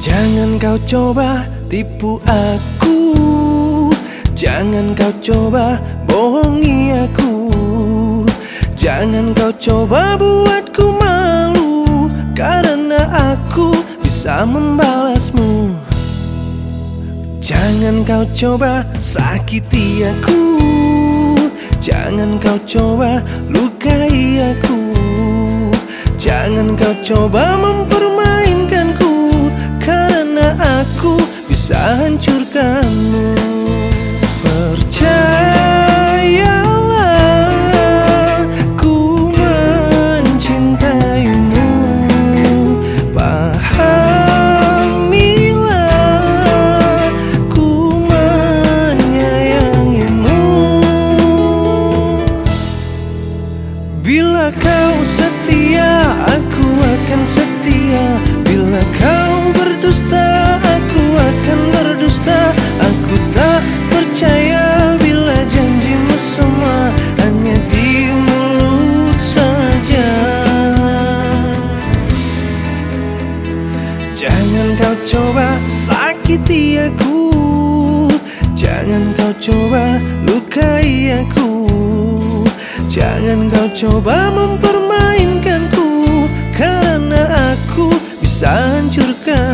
Jangan kau coba tipu aku. Jangan kau coba bohongi aku. Jangan kau coba buatku malu Karena aku bisa membalasmu. Jangan kau coba sakiti aku. Jangan kau coba lukai aku. Jangan kau coba mempermainkanku bisa hancurkanmu. Percayalah ku mencintaimu. Pahamilah ku menyayangimu. Bila kau setia, aku akan setia. Bila kau coba sakiti aku. Jangan kau coba lukai aku. Jangan kau coba mempermainkanku. Karena aku bisa hancurkanmu